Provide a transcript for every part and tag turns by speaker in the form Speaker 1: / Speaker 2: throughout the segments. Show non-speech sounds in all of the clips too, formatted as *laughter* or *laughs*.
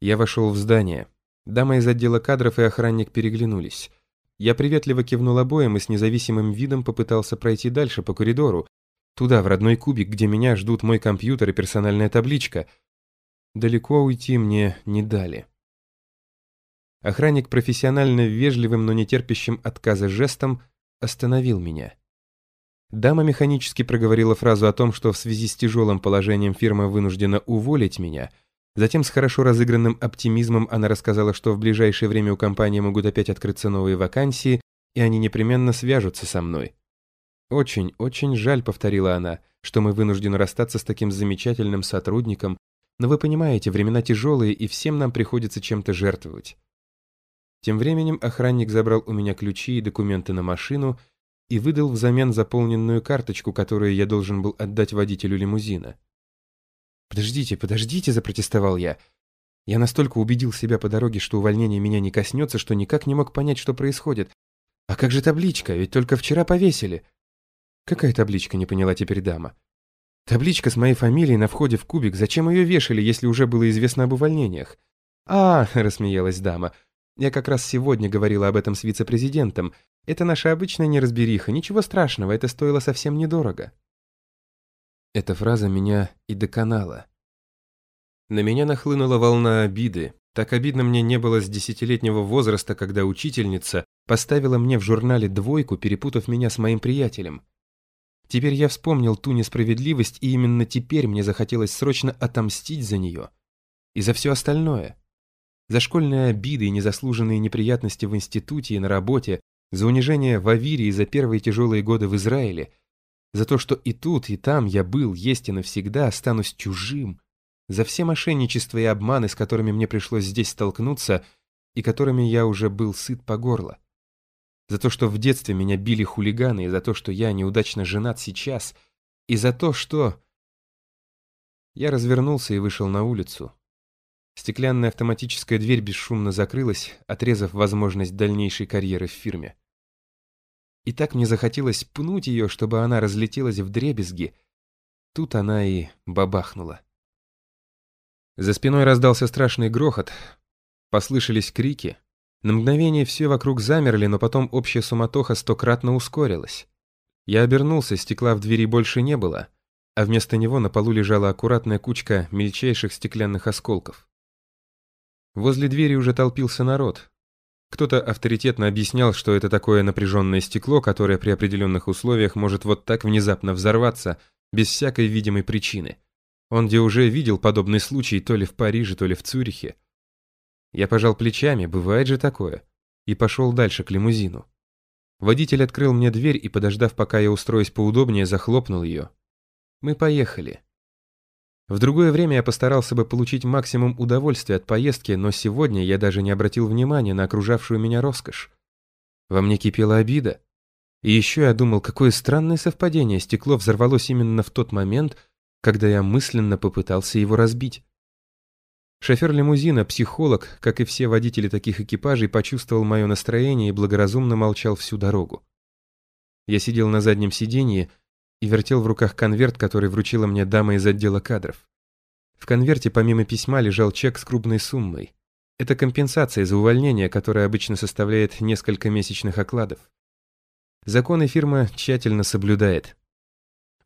Speaker 1: Я вошел в здание. Дама из отдела кадров и охранник переглянулись. Я приветливо кивнул обоим и с независимым видом попытался пройти дальше по коридору, туда, в родной кубик, где меня ждут мой компьютер и персональная табличка. Далеко уйти мне не дали. Охранник профессионально вежливым, но не терпящим отказа жестом остановил меня. Дама механически проговорила фразу о том, что в связи с тяжелым положением фирма вынуждена уволить меня – Затем с хорошо разыгранным оптимизмом она рассказала, что в ближайшее время у компании могут опять открыться новые вакансии, и они непременно свяжутся со мной. «Очень, очень жаль», — повторила она, «что мы вынуждены расстаться с таким замечательным сотрудником, но вы понимаете, времена тяжелые, и всем нам приходится чем-то жертвовать». Тем временем охранник забрал у меня ключи и документы на машину и выдал взамен заполненную карточку, которую я должен был отдать водителю лимузина. «Подождите, подождите», — запротестовал я. Я настолько убедил себя по дороге, что увольнение меня не коснется, что никак не мог понять, что происходит. «А как же табличка? Ведь только вчера повесили». «Какая табличка?» — не поняла теперь дама. «Табличка с моей фамилией на входе в кубик. Зачем ее вешали, если уже было известно об увольнениях?» «А», *laughs* — рассмеялась дама, — «я как раз сегодня говорила об этом с вице-президентом. Это наша обычная неразбериха. Ничего страшного, это стоило совсем недорого». Эта фраза меня и доконала. На меня нахлынула волна обиды. Так обидно мне не было с десятилетнего возраста, когда учительница поставила мне в журнале двойку, перепутав меня с моим приятелем. Теперь я вспомнил ту несправедливость, и именно теперь мне захотелось срочно отомстить за нее. И за все остальное. За школьные обиды и незаслуженные неприятности в институте и на работе, за унижение в Авире и за первые тяжелые годы в Израиле, за то, что и тут, и там я был, есть и навсегда останусь чужим. За все мошенничества и обманы, с которыми мне пришлось здесь столкнуться, и которыми я уже был сыт по горло. За то, что в детстве меня били хулиганы, и за то, что я неудачно женат сейчас, и за то, что... Я развернулся и вышел на улицу. Стеклянная автоматическая дверь бесшумно закрылась, отрезав возможность дальнейшей карьеры в фирме. И так мне захотелось пнуть ее, чтобы она разлетелась в дребезги. Тут она и бабахнула. За спиной раздался страшный грохот. Послышались крики. На мгновение все вокруг замерли, но потом общая суматоха стократно ускорилась. Я обернулся, стекла в двери больше не было, а вместо него на полу лежала аккуратная кучка мельчайших стеклянных осколков. Возле двери уже толпился народ. Кто-то авторитетно объяснял, что это такое напряженное стекло, которое при определенных условиях может вот так внезапно взорваться, без всякой видимой причины. Он где уже видел подобный случай то ли в Париже, то ли в Цюрихе. Я пожал плечами, бывает же такое, и пошел дальше к лимузину. Водитель открыл мне дверь и, подождав, пока я устроюсь поудобнее, захлопнул ее. Мы поехали. В другое время я постарался бы получить максимум удовольствия от поездки, но сегодня я даже не обратил внимания на окружавшую меня роскошь. Во мне кипела обида. И еще я думал, какое странное совпадение, стекло взорвалось именно в тот момент, когда я мысленно попытался его разбить. Шофер лимузина, психолог, как и все водители таких экипажей, почувствовал мое настроение и благоразумно молчал всю дорогу. Я сидел на заднем сиденье, и вертел в руках конверт, который вручила мне дама из отдела кадров. В конверте помимо письма лежал чек с крупной суммой. Это компенсация за увольнение, которая обычно составляет несколько месячных окладов. Законы фирма тщательно соблюдает.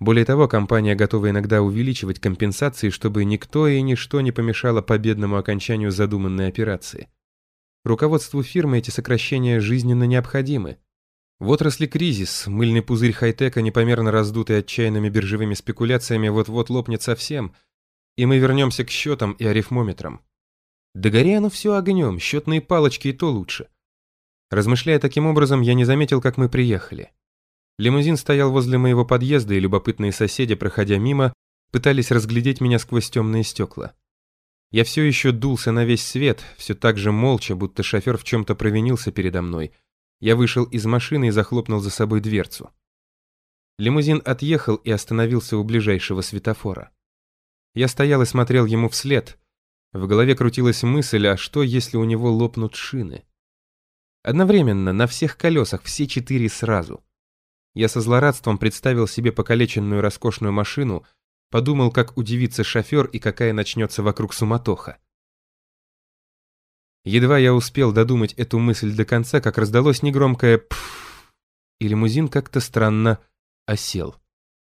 Speaker 1: Более того, компания готова иногда увеличивать компенсации, чтобы никто и ничто не помешало победному окончанию задуманной операции. Руководству фирмы эти сокращения жизненно необходимы. В отрасли кризис, мыльный пузырь хай-тека, непомерно раздутый отчаянными биржевыми спекуляциями, вот-вот лопнет совсем, и мы вернемся к счетам и арифмометрам. Да гори оно все огнем, счетные палочки и то лучше. Размышляя таким образом, я не заметил, как мы приехали. Лимузин стоял возле моего подъезда, и любопытные соседи, проходя мимо, пытались разглядеть меня сквозь темные стекла. Я все еще дулся на весь свет, все так же молча, будто шофер в чем-то провинился передо мной, я вышел из машины и захлопнул за собой дверцу. Лимузин отъехал и остановился у ближайшего светофора. Я стоял и смотрел ему вслед. В голове крутилась мысль, а что, если у него лопнут шины? Одновременно, на всех колесах, все четыре сразу. Я со злорадством представил себе покалеченную роскошную машину, подумал, как удивится шофер и какая начнется вокруг суматоха. Едва я успел додумать эту мысль до конца, как раздалось негромкое «пф», и лимузин как-то странно осел.